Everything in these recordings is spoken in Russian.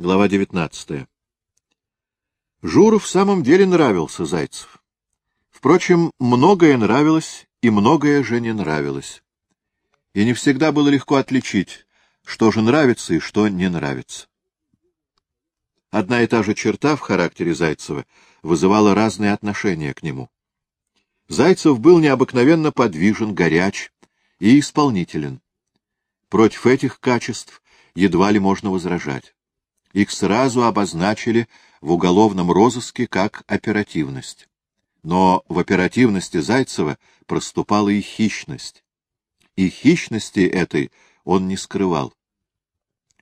Глава девятнадцатая. Журу в самом деле нравился Зайцев. Впрочем, многое нравилось и многое же не нравилось. И не всегда было легко отличить, что же нравится и что не нравится. Одна и та же черта в характере Зайцева вызывала разные отношения к нему. Зайцев был необыкновенно подвижен, горяч и исполнителен. Против этих качеств едва ли можно возражать. Их сразу обозначили в уголовном розыске как оперативность. Но в оперативности Зайцева проступала и хищность. И хищности этой он не скрывал.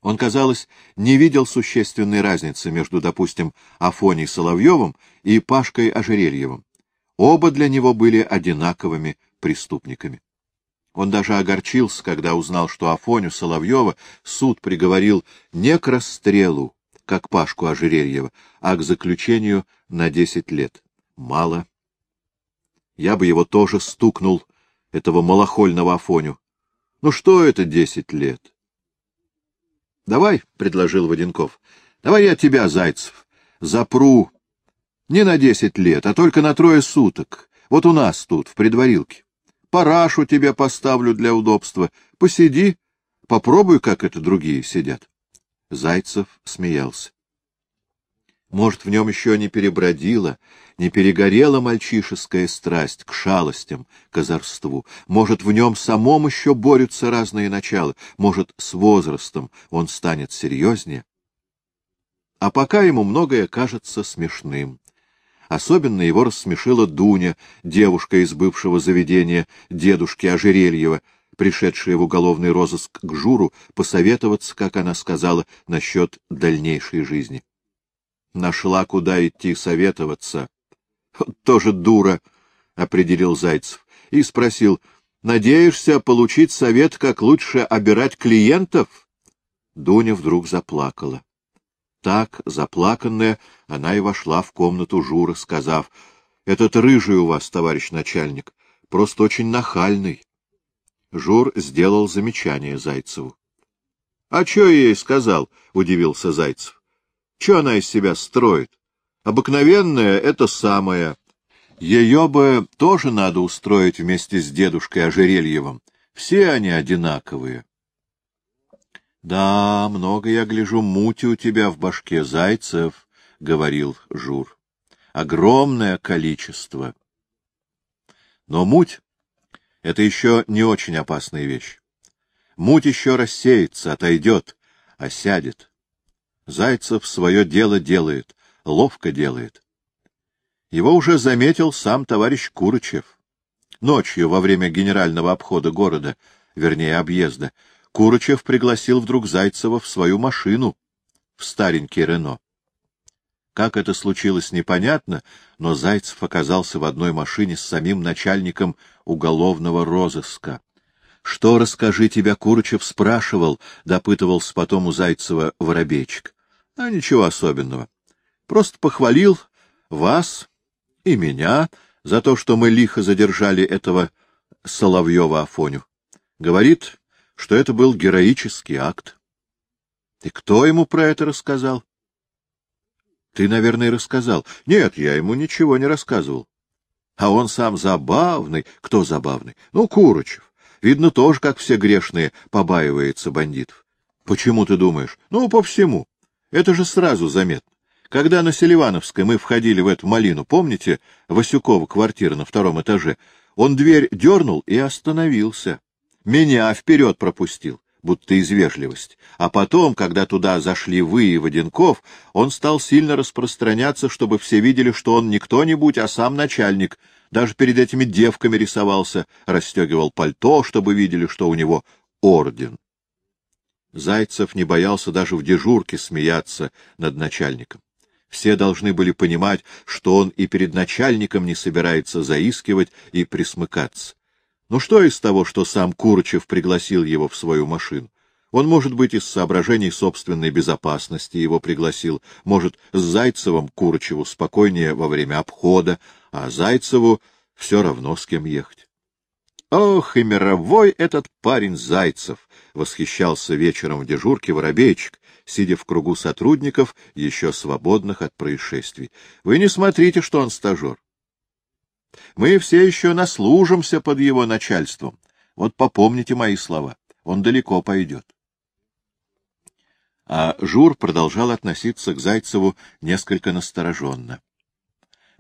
Он, казалось, не видел существенной разницы между, допустим, Афоней Соловьевым и Пашкой Ожерельевым. Оба для него были одинаковыми преступниками. Он даже огорчился, когда узнал, что Афоню Соловьева суд приговорил не к расстрелу, как Пашку Ожерельева, а к заключению на десять лет. Мало. Я бы его тоже стукнул, этого малохольного Афоню. Ну что это десять лет? — Давай, — предложил Воденков, — давай я тебя, Зайцев, запру не на десять лет, а только на трое суток. Вот у нас тут, в предварилке парашу тебе поставлю для удобства. Посиди, попробуй, как это другие сидят. Зайцев смеялся. Может, в нем еще не перебродила, не перегорела мальчишеская страсть к шалостям, к озорству. Может, в нем самом еще борются разные начала. Может, с возрастом он станет серьезнее. А пока ему многое кажется смешным. Особенно его рассмешила Дуня, девушка из бывшего заведения дедушки Ожерельева, пришедшая в уголовный розыск к Журу посоветоваться, как она сказала, насчет дальнейшей жизни. Нашла, куда идти советоваться. — Тоже дура, — определил Зайцев, и спросил, — надеешься получить совет, как лучше обирать клиентов? Дуня вдруг заплакала. Так, заплаканная, она и вошла в комнату Журы, сказав, — Этот рыжий у вас, товарищ начальник, просто очень нахальный. Жур сделал замечание Зайцеву. — А я ей сказал? — удивился Зайцев. — Что она из себя строит? Обыкновенная — это самое. Ее бы тоже надо устроить вместе с дедушкой Ожерельевым. Все они одинаковые. Да, много, я гляжу, мути у тебя в башке, Зайцев, — говорил Жур. Огромное количество. Но муть — это еще не очень опасная вещь. Муть еще рассеется, отойдет, осядет. Зайцев свое дело делает, ловко делает. Его уже заметил сам товарищ Курычев. Ночью, во время генерального обхода города, вернее, объезда, Курычев пригласил вдруг Зайцева в свою машину, в старенький Рено. Как это случилось, непонятно, но Зайцев оказался в одной машине с самим начальником уголовного розыска. — Что, расскажи, тебя Курычев спрашивал? — допытывался потом у Зайцева воробейчик. — А ничего особенного. Просто похвалил вас и меня за то, что мы лихо задержали этого Соловьева Афоню. Говорит, что это был героический акт. И кто ему про это рассказал? Ты, наверное, рассказал. Нет, я ему ничего не рассказывал. А он сам забавный. Кто забавный? Ну, Курочев. Видно, тоже, как все грешные, побаивается бандитов. Почему ты думаешь? Ну, по всему. Это же сразу заметно. Когда на Селивановской мы входили в эту малину, помните, Васюкова квартира на втором этаже, он дверь дернул и остановился. Меня вперед пропустил, будто из вежливости. А потом, когда туда зашли вы и Воденков, он стал сильно распространяться, чтобы все видели, что он не кто-нибудь, а сам начальник. Даже перед этими девками рисовался, расстегивал пальто, чтобы видели, что у него орден. Зайцев не боялся даже в дежурке смеяться над начальником. Все должны были понимать, что он и перед начальником не собирается заискивать и присмыкаться. Ну что из того, что сам Курчев пригласил его в свою машину? Он, может быть, из соображений собственной безопасности его пригласил, может, с Зайцевым Курчеву спокойнее во время обхода, а Зайцеву все равно с кем ехать. Ох, и мировой этот парень Зайцев! — восхищался вечером в дежурке воробейчик, сидя в кругу сотрудников, еще свободных от происшествий. — Вы не смотрите, что он стажер. Мы все еще наслужимся под его начальством. Вот попомните мои слова. Он далеко пойдет. А Жур продолжал относиться к Зайцеву несколько настороженно.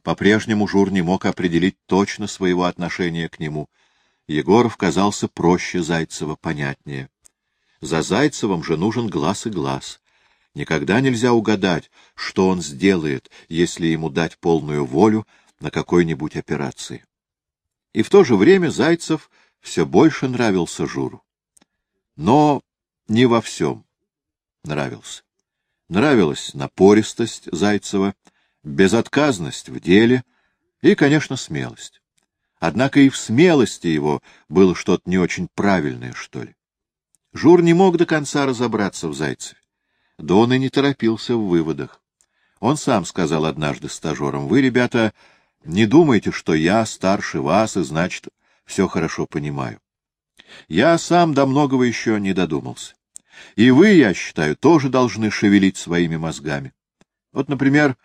По-прежнему Жур не мог определить точно своего отношения к нему. Егоров казался проще Зайцева, понятнее. За Зайцевым же нужен глаз и глаз. Никогда нельзя угадать, что он сделает, если ему дать полную волю на какой-нибудь операции. И в то же время Зайцев все больше нравился Журу. Но не во всем нравился. Нравилась напористость Зайцева, безотказность в деле и, конечно, смелость. Однако и в смелости его было что-то не очень правильное, что ли. Жур не мог до конца разобраться в Зайцеве. Да он и не торопился в выводах. Он сам сказал однажды стажерам, «Вы, ребята, не думайте, что я старше вас и, значит, все хорошо понимаю. Я сам до многого еще не додумался. И вы, я считаю, тоже должны шевелить своими мозгами. Вот, например,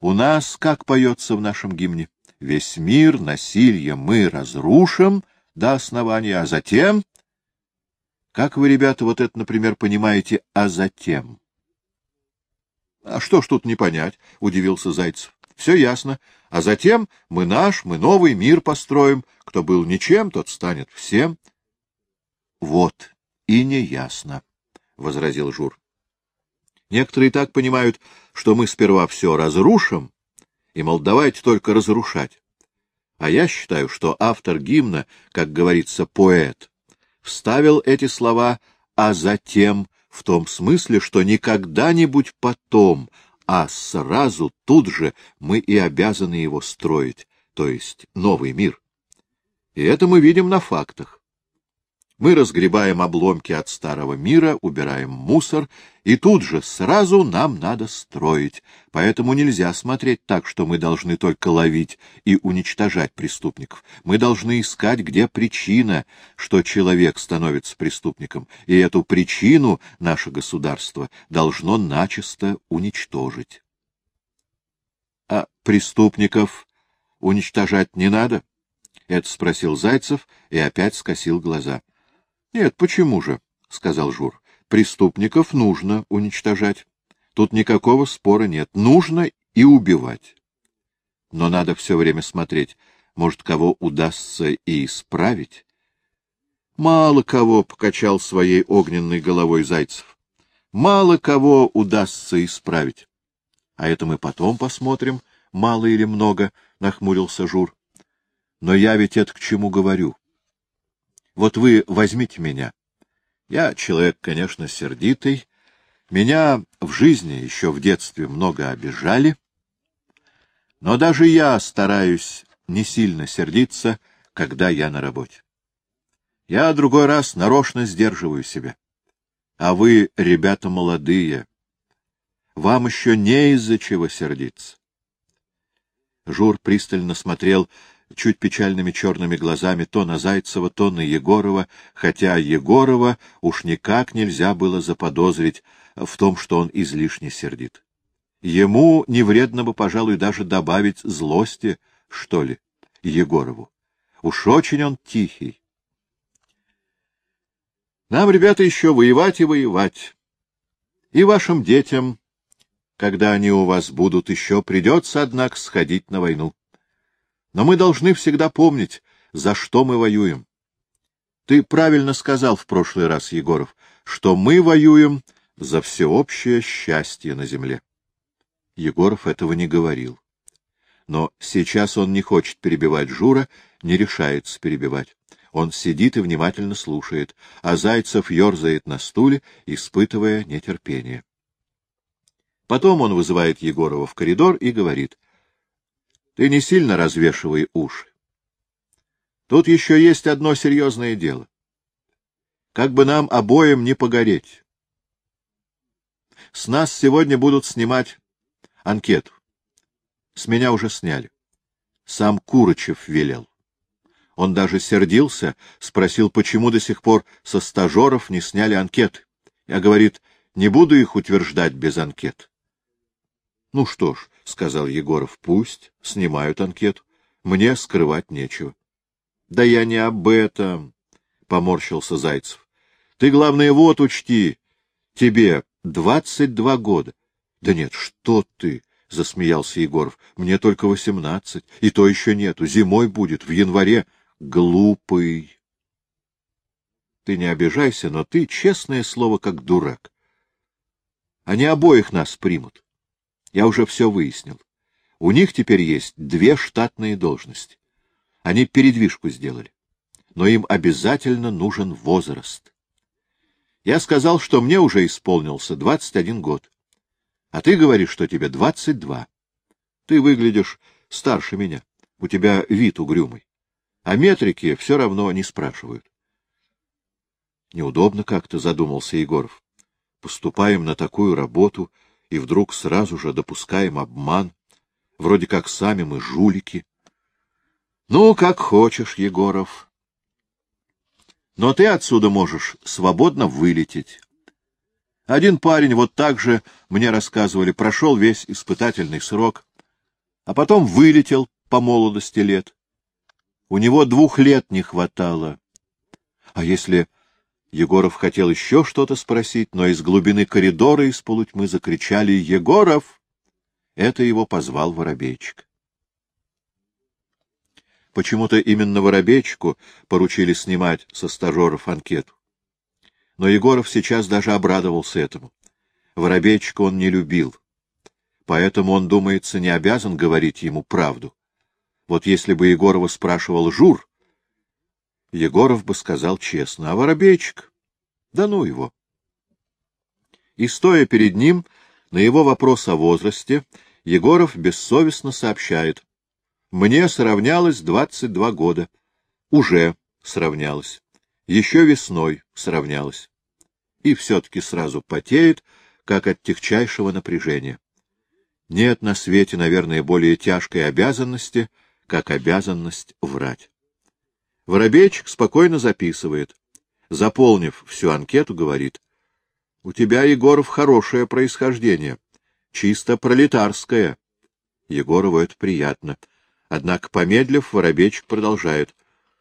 у нас, как поется в нашем гимне, «Весь мир насилие мы разрушим до основания, а затем...» Как вы, ребята, вот это, например, понимаете «а затем»? — А что ж тут не понять? — удивился Зайцев. — Все ясно. А затем мы наш, мы новый мир построим. Кто был ничем, тот станет всем. — Вот и не ясно, — возразил Жур. Некоторые так понимают, что мы сперва все разрушим, и, мол, давайте только разрушать. А я считаю, что автор гимна, как говорится, поэт, вставил эти слова «а затем» в том смысле, что не когда-нибудь потом, а сразу тут же мы и обязаны его строить, то есть новый мир. И это мы видим на фактах. Мы разгребаем обломки от старого мира, убираем мусор, и тут же сразу нам надо строить. Поэтому нельзя смотреть так, что мы должны только ловить и уничтожать преступников. Мы должны искать, где причина, что человек становится преступником, и эту причину наше государство должно начисто уничтожить. А преступников уничтожать не надо? — это спросил Зайцев и опять скосил глаза. — Нет, почему же? — сказал Жур. — Преступников нужно уничтожать. Тут никакого спора нет. Нужно и убивать. Но надо все время смотреть, может, кого удастся и исправить. Мало кого покачал своей огненной головой Зайцев. Мало кого удастся исправить. А это мы потом посмотрим, мало или много, — нахмурился Жур. Но я ведь это к чему говорю? Вот вы возьмите меня. Я человек, конечно, сердитый. Меня в жизни еще в детстве много обижали. Но даже я стараюсь не сильно сердиться, когда я на работе. Я другой раз нарочно сдерживаю себя. А вы, ребята молодые, вам еще не из-за чего сердиться. Жур пристально смотрел чуть печальными черными глазами то на Зайцева, то на Егорова, хотя Егорова уж никак нельзя было заподозрить в том, что он излишне сердит. Ему не вредно бы, пожалуй, даже добавить злости, что ли, Егорову. Уж очень он тихий. Нам, ребята, еще воевать и воевать. И вашим детям, когда они у вас будут, еще придется, однако, сходить на войну. Но мы должны всегда помнить, за что мы воюем. Ты правильно сказал в прошлый раз, Егоров, что мы воюем за всеобщее счастье на земле. Егоров этого не говорил. Но сейчас он не хочет перебивать Жура, не решается перебивать. Он сидит и внимательно слушает, а Зайцев ерзает на стуле, испытывая нетерпение. Потом он вызывает Егорова в коридор и говорит — ты не сильно развешивай уши. Тут еще есть одно серьезное дело. Как бы нам обоим не погореть. С нас сегодня будут снимать анкету. С меня уже сняли. Сам Курочев велел. Он даже сердился, спросил, почему до сих пор со стажеров не сняли анкеты. Я, говорит, Не буду их утверждать без анкет. — Ну что ж, — сказал Егоров, — пусть снимают анкету. Мне скрывать нечего. — Да я не об этом, — поморщился Зайцев. — Ты, главное, вот учти. Тебе двадцать два года. — Да нет, что ты, — засмеялся Егоров. — Мне только восемнадцать, и то еще нету. Зимой будет, в январе. Глупый. Ты не обижайся, но ты, честное слово, как дурак. Они обоих нас примут. Я уже все выяснил. У них теперь есть две штатные должности. Они передвижку сделали. Но им обязательно нужен возраст. Я сказал, что мне уже исполнился двадцать один год. А ты говоришь, что тебе двадцать два. Ты выглядишь старше меня. У тебя вид угрюмый. А метрики все равно не спрашивают. Неудобно как-то, задумался Егоров. Поступаем на такую работу и вдруг сразу же допускаем обман. Вроде как сами мы жулики. Ну, как хочешь, Егоров. Но ты отсюда можешь свободно вылететь. Один парень вот так же, мне рассказывали, прошел весь испытательный срок, а потом вылетел по молодости лет. У него двух лет не хватало. А если... Егоров хотел еще что-то спросить, но из глубины коридора из полутьмы закричали «Егоров!» Это его позвал Воробейчик. Почему-то именно Воробейчику поручили снимать со стажеров анкету. Но Егоров сейчас даже обрадовался этому. Воробейчика он не любил. Поэтому он, думается, не обязан говорить ему правду. Вот если бы Егорова спрашивал Жур, Егоров бы сказал честно, а Воробейчик? Да ну его. И, стоя перед ним, на его вопрос о возрасте, Егоров бессовестно сообщает. Мне сравнялось двадцать два года. Уже сравнялось. Еще весной сравнялось и все-таки сразу потеет, как от тягчайшего напряжения. Нет на свете, наверное, более тяжкой обязанности, как обязанность врать. Воробейчик спокойно записывает. Заполнив всю анкету, говорит, — У тебя, Егоров, хорошее происхождение, чисто пролетарское. Егорову это приятно. Однако, помедлив, Воробейчик продолжает.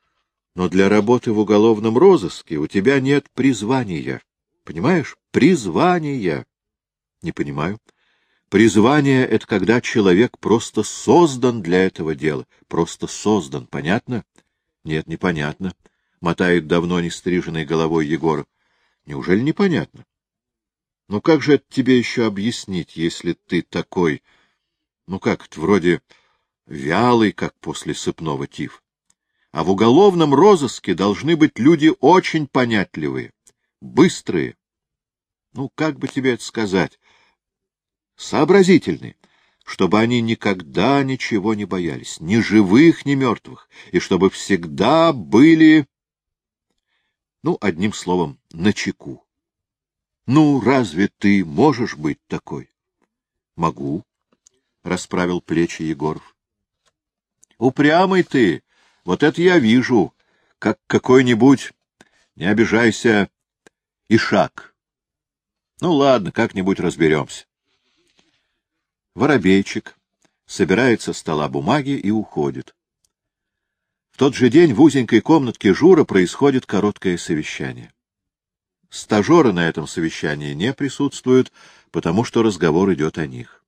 — Но для работы в уголовном розыске у тебя нет призвания. Понимаешь? Призвание. Не понимаю. Призвание — это когда человек просто создан для этого дела. Просто создан. Понятно? Нет, непонятно. Мотает давно не стриженной головой Егор. Неужели непонятно? Ну как же это тебе еще объяснить, если ты такой, ну как-то вроде вялый, как после сыпного тиф? А в уголовном розыске должны быть люди очень понятливые, быстрые, ну, как бы тебе это сказать, сообразительные, чтобы они никогда ничего не боялись, ни живых, ни мертвых, и чтобы всегда были, ну, одним словом, начеку. Ну, разве ты можешь быть такой? — Могу, — расправил плечи Егоров. — Упрямый ты, вот это я вижу, как какой-нибудь, не обижайся, ишак. Ну, ладно, как-нибудь разберемся. Воробейчик собирает со стола бумаги и уходит. В тот же день в узенькой комнатке Жура происходит короткое совещание. Стажеры на этом совещании не присутствуют, потому что разговор идет о них.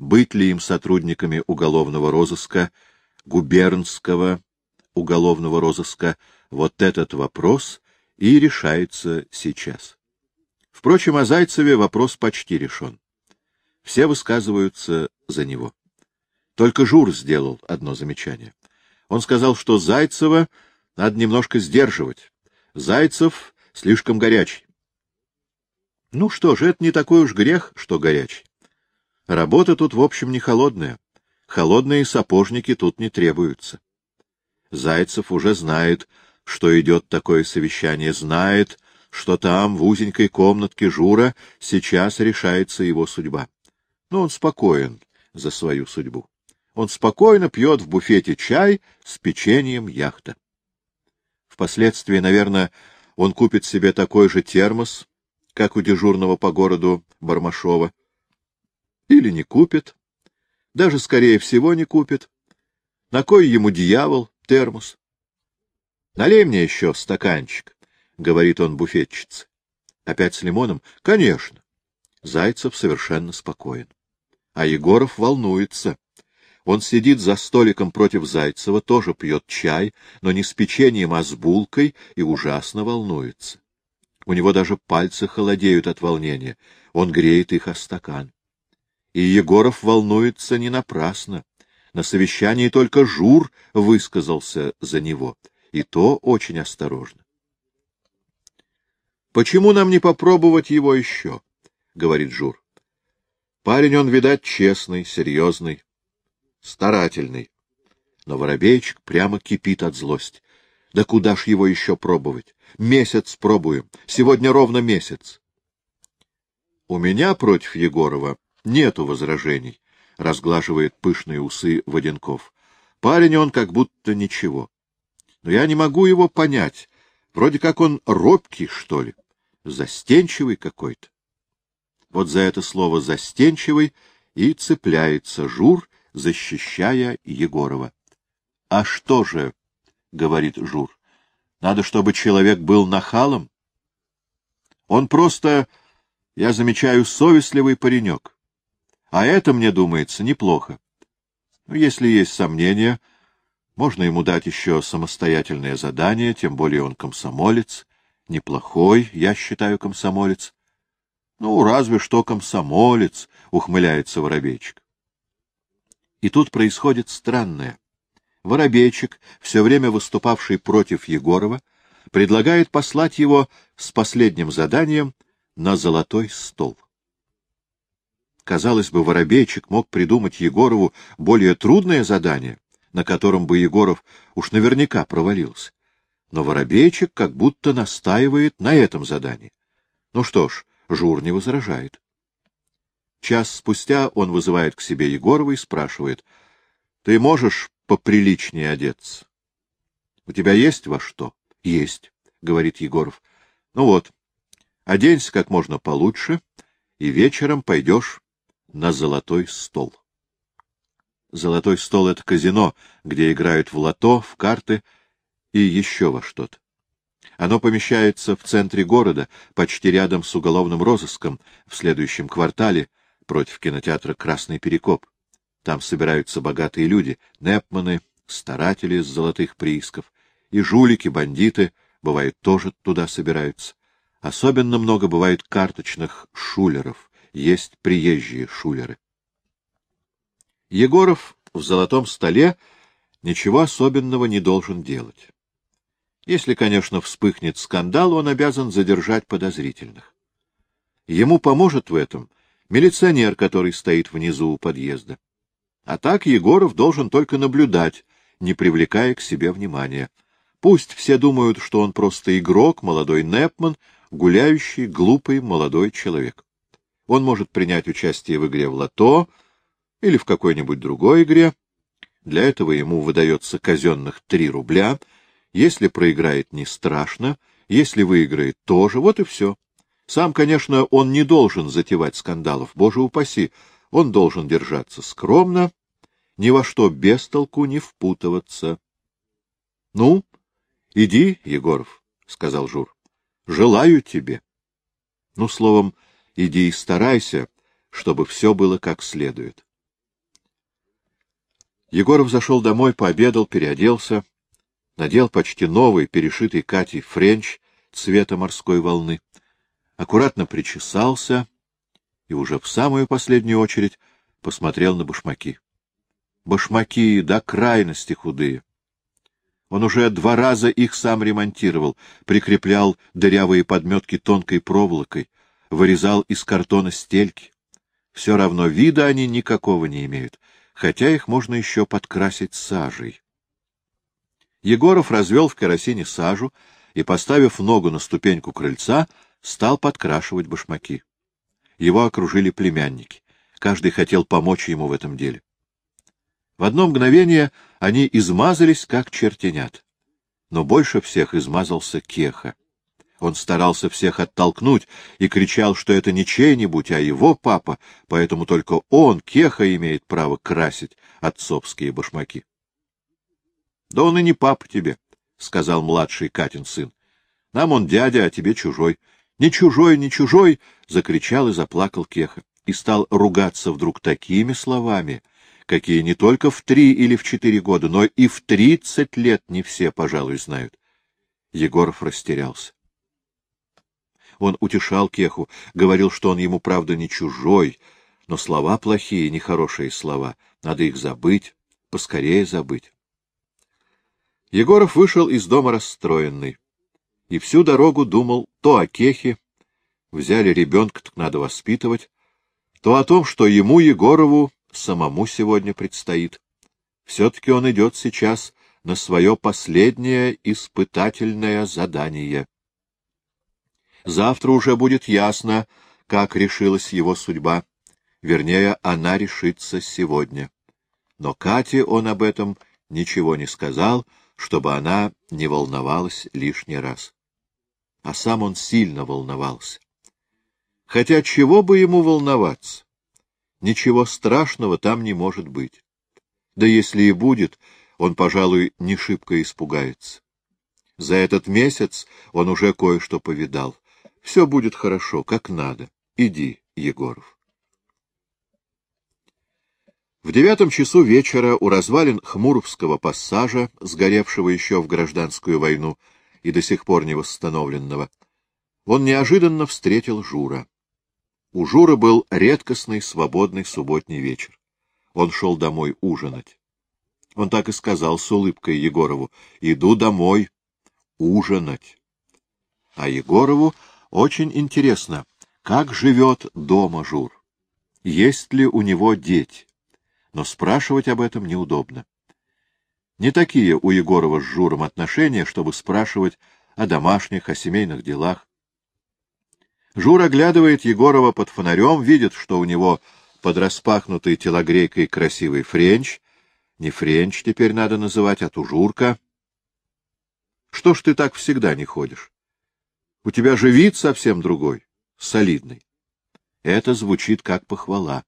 Быть ли им сотрудниками уголовного розыска, губернского уголовного розыска, вот этот вопрос и решается сейчас. Впрочем, о Зайцеве вопрос почти решен. Все высказываются за него. Только Жур сделал одно замечание. Он сказал, что Зайцева надо немножко сдерживать. Зайцев слишком горячий. Ну что же, это не такой уж грех, что горячий. Работа тут, в общем, не холодная. Холодные сапожники тут не требуются. Зайцев уже знает, что идет такое совещание, знает, что там, в узенькой комнатке Жура, сейчас решается его судьба. Но он спокоен за свою судьбу. Он спокойно пьет в буфете чай с печеньем яхта. Впоследствии, наверное, он купит себе такой же термос, как у дежурного по городу Бармашова. Или не купит, даже, скорее всего, не купит. На кой ему дьявол, термос? — Налей мне еще стаканчик, — говорит он буфетчице. Опять с лимоном? — Конечно. Зайцев совершенно спокоен. А Егоров волнуется. Он сидит за столиком против Зайцева, тоже пьет чай, но не с печеньем, а с булкой, и ужасно волнуется. У него даже пальцы холодеют от волнения. Он греет их о стакан. И Егоров волнуется не напрасно. На совещании только Жур высказался за него, и то очень осторожно. — Почему нам не попробовать его еще? — говорит Жур. Парень он, видать, честный, серьезный, старательный. Но Воробейчик прямо кипит от злости. Да куда ж его еще пробовать? Месяц пробуем. Сегодня ровно месяц. У меня против Егорова нету возражений, — разглаживает пышные усы Воденков. Парень он как будто ничего. Но я не могу его понять. Вроде как он робкий, что ли, застенчивый какой-то. Вот за это слово «застенчивый» и цепляется Жур, защищая Егорова. — А что же, — говорит Жур, — надо, чтобы человек был нахалом? Он просто, я замечаю, совестливый паренек. А это, мне думается, неплохо. Ну, если есть сомнения, можно ему дать еще самостоятельное задание, тем более он комсомолец. Неплохой, я считаю, комсомолец. Ну, разве что комсомолец, — ухмыляется Воробейчик. И тут происходит странное. Воробейчик, все время выступавший против Егорова, предлагает послать его с последним заданием на золотой стол. Казалось бы, Воробейчик мог придумать Егорову более трудное задание, на котором бы Егоров уж наверняка провалился. Но Воробейчик как будто настаивает на этом задании. Ну что ж, Жур не возражает. Час спустя он вызывает к себе Егорова и спрашивает. — Ты можешь поприличнее одеться? — У тебя есть во что? — Есть, — говорит Егоров. — Ну вот, оденься как можно получше, и вечером пойдешь на золотой стол. Золотой стол — это казино, где играют в лото, в карты и еще во что-то. Оно помещается в центре города, почти рядом с уголовным розыском, в следующем квартале, против кинотеатра «Красный Перекоп». Там собираются богатые люди, непманы, старатели с золотых приисков, и жулики, бандиты, бывает, тоже туда собираются. Особенно много бывает карточных шулеров, есть приезжие шулеры. Егоров в золотом столе ничего особенного не должен делать. Если, конечно, вспыхнет скандал, он обязан задержать подозрительных. Ему поможет в этом милиционер, который стоит внизу у подъезда. А так Егоров должен только наблюдать, не привлекая к себе внимания. Пусть все думают, что он просто игрок, молодой Непман, гуляющий, глупый молодой человек. Он может принять участие в игре в лото или в какой-нибудь другой игре. Для этого ему выдается казенных три рубля — если проиграет, не страшно, если выиграет, тоже, вот и все. Сам, конечно, он не должен затевать скандалов, боже упаси, он должен держаться скромно, ни во что без толку не впутываться. — Ну, иди, Егоров, — сказал Жур, — желаю тебе. Ну, словом, иди и старайся, чтобы все было как следует. Егоров зашел домой, пообедал, переоделся надел почти новый, перешитый Катей френч цвета морской волны, аккуратно причесался и уже в самую последнюю очередь посмотрел на башмаки. Башмаки до крайности худые. Он уже два раза их сам ремонтировал, прикреплял дырявые подметки тонкой проволокой, вырезал из картона стельки. Все равно вида они никакого не имеют, хотя их можно еще подкрасить сажей. Егоров развел в керосине сажу и, поставив ногу на ступеньку крыльца, стал подкрашивать башмаки. Его окружили племянники. Каждый хотел помочь ему в этом деле. В одно мгновение они измазались, как чертенят. Но больше всех измазался Кеха. Он старался всех оттолкнуть и кричал, что это не чей-нибудь, а его папа, поэтому только он, Кеха, имеет право красить отцовские башмаки. — Да он и не папа тебе, — сказал младший Катин сын. — Нам он дядя, а тебе чужой. — Не чужой, не чужой! — закричал и заплакал Кеха. И стал ругаться вдруг такими словами, какие не только в три или в четыре года, но и в тридцать лет не все, пожалуй, знают. Егоров растерялся. Он утешал Кеху, говорил, что он ему, правда, не чужой, но слова плохие, нехорошие слова. Надо их забыть, поскорее забыть. Егоров вышел из дома расстроенный. И всю дорогу думал то о Кехе, взяли ребенка, так надо воспитывать, то о том, что ему, Егорову, самому сегодня предстоит. Все-таки он идет сейчас на свое последнее испытательное задание. Завтра уже будет ясно, как решилась его судьба. Вернее, она решится сегодня. Но Кате он об этом ничего не сказал, чтобы она не волновалась лишний раз. А сам он сильно волновался. Хотя чего бы ему волноваться? Ничего страшного там не может быть. Да если и будет, он, пожалуй, не шибко испугается. За этот месяц он уже кое-что повидал. Все будет хорошо, как надо. Иди, Егоров. В девятом часу вечера у развалин Хмуровского пассажа, сгоревшего еще в гражданскую войну и до сих пор не восстановленного, он неожиданно встретил Жура. У Жура был редкостный свободный субботний вечер. Он шел домой ужинать. Он так и сказал с улыбкой Егорову, «Иду домой ужинать». А Егорову очень интересно, как живет дома Жур. Есть ли у него дети? Но спрашивать об этом неудобно. Не такие у Егорова с Журом отношения, чтобы спрашивать о домашних, о семейных делах. Жур оглядывает Егорова под фонарем, видит, что у него под распахнутой телогрейкой красивый френч. Не френч теперь надо называть, а тужурка. Что ж ты так всегда не ходишь? У тебя же вид совсем другой, солидный. Это звучит как похвала.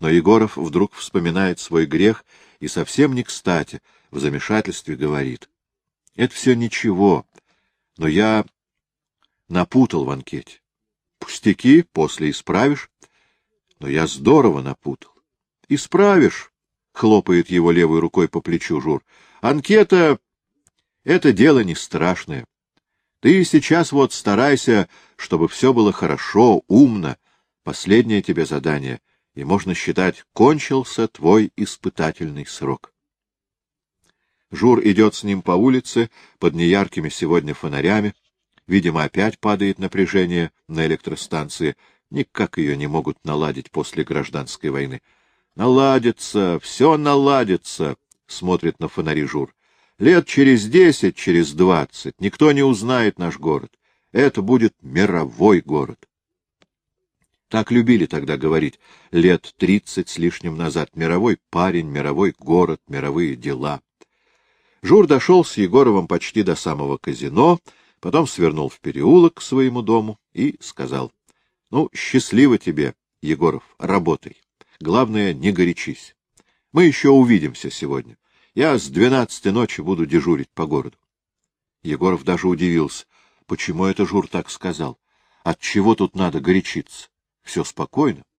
Но Егоров вдруг вспоминает свой грех и совсем не кстати в замешательстве говорит. Это все ничего, но я напутал в анкете. Пустяки, после исправишь. Но я здорово напутал. Исправишь, хлопает его левой рукой по плечу Жур. Анкета — это дело не страшное. Ты сейчас вот старайся, чтобы все было хорошо, умно. Последнее тебе задание, и можно считать, кончился твой испытательный срок. Жур идет с ним по улице под неяркими сегодня фонарями. Видимо, опять падает напряжение на электростанции. Никак ее не могут наладить после гражданской войны. Наладится, все наладится, смотрит на фонари Жур. Лет через десять, через двадцать никто не узнает наш город. Это будет мировой город. Так любили тогда говорить лет тридцать с лишним назад. Мировой парень, мировой город, мировые дела. Жур дошел с Егоровым почти до самого казино, потом свернул в переулок к своему дому и сказал, — Ну, счастливо тебе, Егоров, работай. Главное, не горячись. Мы еще увидимся сегодня. Я с двенадцатой ночи буду дежурить по городу. Егоров даже удивился. Почему это Жур так сказал? От чего тут надо горячиться? Все спокойно.